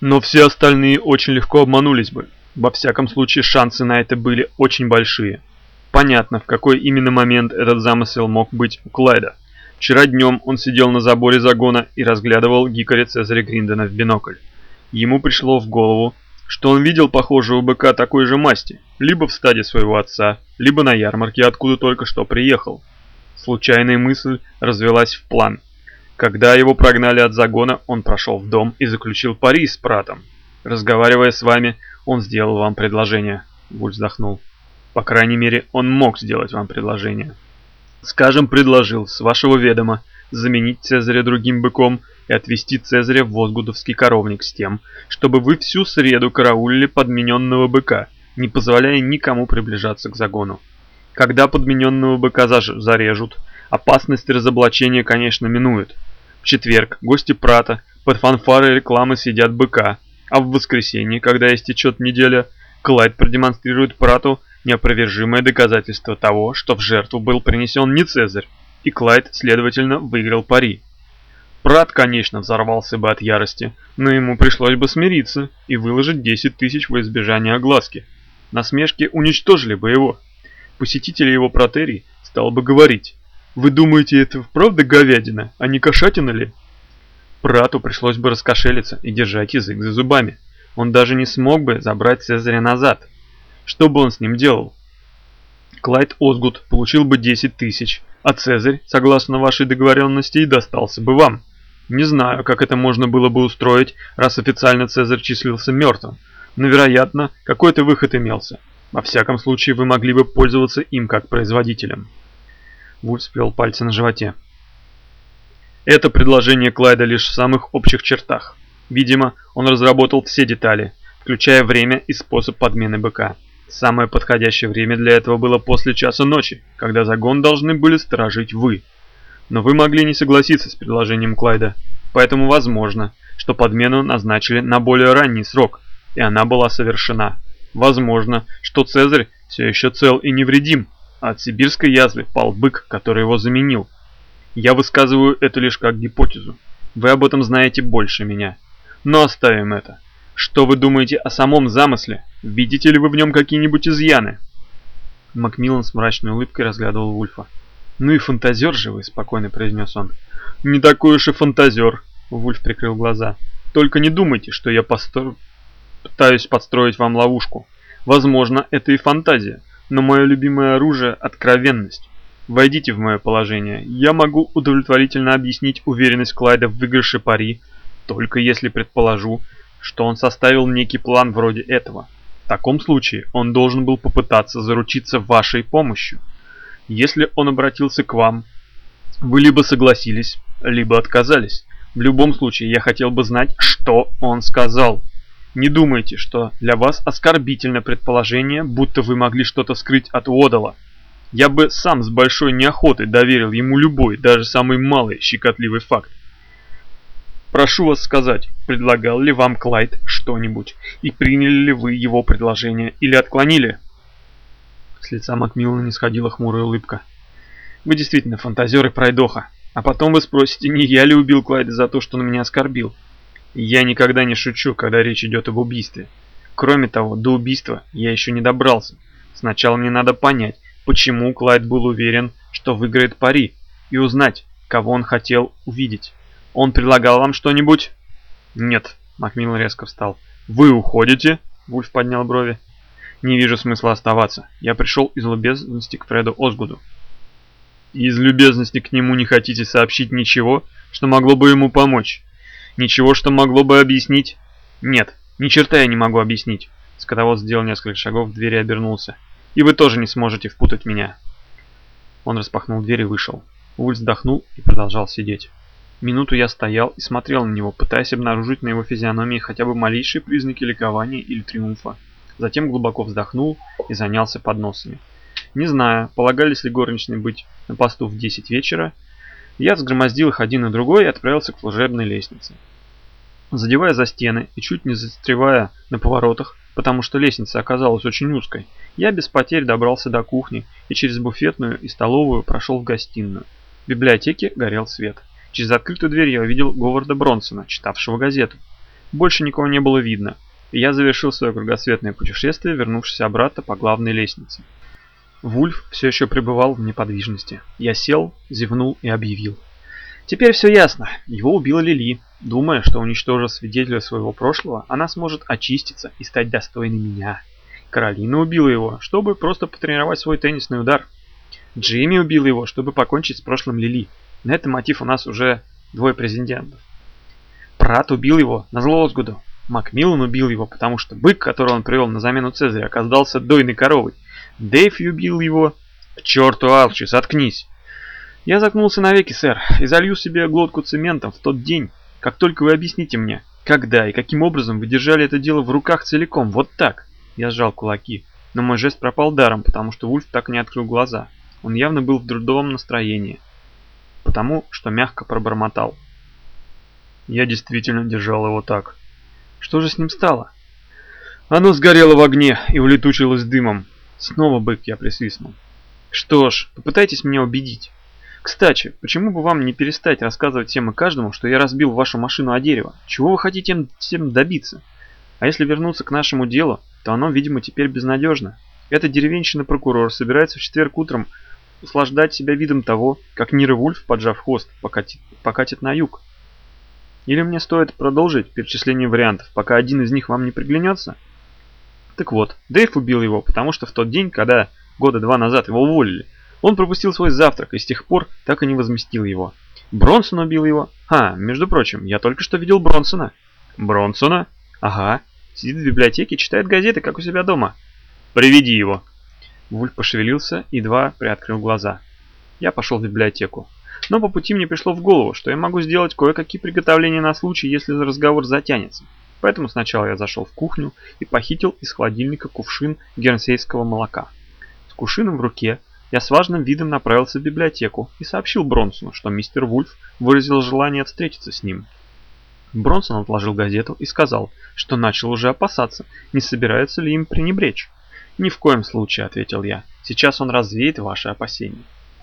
Но все остальные очень легко обманулись бы. Во всяком случае, шансы на это были очень большие. Понятно, в какой именно момент этот замысел мог быть у Клайда. Вчера днем он сидел на заборе загона и разглядывал гикаря Цезаря Гриндена в бинокль. Ему пришло в голову, что он видел похожего быка такой же масти, либо в стаде своего отца, либо на ярмарке, откуда только что приехал. Случайная мысль развелась в план. Когда его прогнали от загона, он прошел в дом и заключил пари с Пратом. Разговаривая с вами, он сделал вам предложение. Вуль вздохнул. По крайней мере, он мог сделать вам предложение. Скажем, предложил, с вашего ведома, заменить Цезаря другим быком и отвезти Цезаря в Возгудовский коровник с тем, чтобы вы всю среду караулили подмененного быка, не позволяя никому приближаться к загону. Когда подмененного быка зарежут, опасность разоблачения, конечно, минует. Четверг гости Прата под фанфары рекламы сидят быка, а в воскресенье, когда истечет неделя, Клайд продемонстрирует Прату неопровержимое доказательство того, что в жертву был принесен не Цезарь, и Клайд, следовательно, выиграл пари. Прат, конечно, взорвался бы от ярости, но ему пришлось бы смириться и выложить 10 тысяч во избежание огласки. Насмешки уничтожили бы его. Посетители его протерий стал бы говорить, «Вы думаете, это правда говядина, а не кошатина ли?» Прату пришлось бы раскошелиться и держать язык за зубами. Он даже не смог бы забрать Цезаря назад. Что бы он с ним делал? Клайд Озгуд получил бы 10 тысяч, а Цезарь, согласно вашей договоренности, и достался бы вам. Не знаю, как это можно было бы устроить, раз официально Цезарь числился мертвым, но, вероятно, какой-то выход имелся. Во всяком случае, вы могли бы пользоваться им как производителем. Вульф сплел пальцы на животе. Это предложение Клайда лишь в самых общих чертах. Видимо, он разработал все детали, включая время и способ подмены быка. Самое подходящее время для этого было после часа ночи, когда загон должны были сторожить вы. Но вы могли не согласиться с предложением Клайда, поэтому возможно, что подмену назначили на более ранний срок, и она была совершена. Возможно, что Цезарь все еще цел и невредим, от сибирской язвы пал бык, который его заменил. Я высказываю это лишь как гипотезу. Вы об этом знаете больше меня. Но оставим это. Что вы думаете о самом замысле? Видите ли вы в нем какие-нибудь изъяны?» Макмиллан с мрачной улыбкой разглядывал Вульфа. «Ну и фантазер же вы», — спокойно произнес он. «Не такой уж и фантазер», — Вульф прикрыл глаза. «Только не думайте, что я постро... пытаюсь подстроить вам ловушку. Возможно, это и фантазия, но мое любимое оружие — откровенность. Войдите в мое положение. Я могу удовлетворительно объяснить уверенность Клайда в выигрыше пари, только если предположу, что он составил некий план вроде этого. В таком случае он должен был попытаться заручиться вашей помощью. Если он обратился к вам, вы либо согласились, либо отказались. В любом случае я хотел бы знать, что он сказал. Не думайте, что для вас оскорбительно предположение, будто вы могли что-то скрыть от Уодала. Я бы сам с большой неохотой доверил ему любой, даже самый малый щекотливый факт. Прошу вас сказать, предлагал ли вам Клайд что-нибудь, и приняли ли вы его предложение или отклонили? С лица Макмиллана не сходила хмурая улыбка. Вы действительно фантазер и пройдоха. А потом вы спросите, не я ли убил Клайда за то, что он меня оскорбил. Я никогда не шучу, когда речь идет об убийстве. Кроме того, до убийства я еще не добрался. Сначала мне надо понять, почему Клайд был уверен, что выиграет пари, и узнать, кого он хотел увидеть. Он предлагал вам что-нибудь? Нет. Макмиллан резко встал. Вы уходите? Вульф поднял брови. Не вижу смысла оставаться. Я пришел из любезности к Фреду Озгуду. Из любезности к нему не хотите сообщить ничего, что могло бы ему помочь? Ничего, что могло бы объяснить? Нет, ни черта я не могу объяснить. Скотовод сделал несколько шагов в двери и обернулся. И вы тоже не сможете впутать меня. Он распахнул дверь и вышел. Вульф вздохнул и продолжал сидеть. Минуту я стоял и смотрел на него, пытаясь обнаружить на его физиономии хотя бы малейшие признаки ликования или триумфа. Затем глубоко вздохнул и занялся подносами. Не знаю, полагались ли горничные быть на посту в 10 вечера, я взгромоздил их один на другой и отправился к служебной лестнице. Задевая за стены и чуть не застревая на поворотах, потому что лестница оказалась очень узкой, я без потерь добрался до кухни и через буфетную и столовую прошел в гостиную. В библиотеке горел свет. Через открытую дверь я увидел Говарда Бронсона, читавшего газету. Больше никого не было видно, и я завершил свое кругосветное путешествие, вернувшись обратно по главной лестнице. Вульф все еще пребывал в неподвижности. Я сел, зевнул и объявил. Теперь все ясно. Его убила Лили. Думая, что уничтожив свидетеля своего прошлого, она сможет очиститься и стать достойной меня. Каролина убила его, чтобы просто потренировать свой теннисный удар. Джимми убил его, чтобы покончить с прошлым Лили. На этом мотив у нас уже двое президентов. Прат убил его на Злоозгуду. Макмиллан убил его, потому что бык, которого он привел на замену Цезаря, оказался дойной коровой. Дэйв убил его. К черту, Алчи, соткнись. Я заткнулся навеки, сэр, и залью себе глотку цементом в тот день, как только вы объясните мне, когда и каким образом вы держали это дело в руках целиком, вот так. Я сжал кулаки, но мой жест пропал даром, потому что Вульф так и не открыл глаза. Он явно был в трудовом настроении, потому что мягко пробормотал. Я действительно держал его так. Что же с ним стало? Оно сгорело в огне и улетучилось дымом. Снова бык я присвистнул. Что ж, попытайтесь меня убедить. Кстати, почему бы вам не перестать рассказывать всем и каждому, что я разбил вашу машину о дерево? Чего вы хотите всем добиться? А если вернуться к нашему делу, то оно, видимо, теперь безнадежно. Этот деревенщина прокурор собирается в четверг утром услаждать себя видом того, как Нира Вульф, поджав хвост, покатит, покатит на юг. Или мне стоит продолжить перечисление вариантов, пока один из них вам не приглянется? Так вот, Дэйв убил его, потому что в тот день, когда года два назад его уволили, он пропустил свой завтрак и с тех пор так и не возместил его. Бронсон убил его. А, между прочим, я только что видел Бронсона. Бронсона? Ага. Сидит в библиотеке, читает газеты, как у себя дома. Приведи его. Вульф пошевелился и два приоткрыл глаза. Я пошел в библиотеку. Но по пути мне пришло в голову, что я могу сделать кое-какие приготовления на случай, если разговор затянется. Поэтому сначала я зашел в кухню и похитил из холодильника кувшин гернсейского молока. С кувшином в руке я с важным видом направился в библиотеку и сообщил Бронсону, что мистер Вульф выразил желание встретиться с ним. Бронсон отложил газету и сказал, что начал уже опасаться, не собирается ли им пренебречь. «Ни в коем случае», — ответил я. «Сейчас он развеет ваши опасения».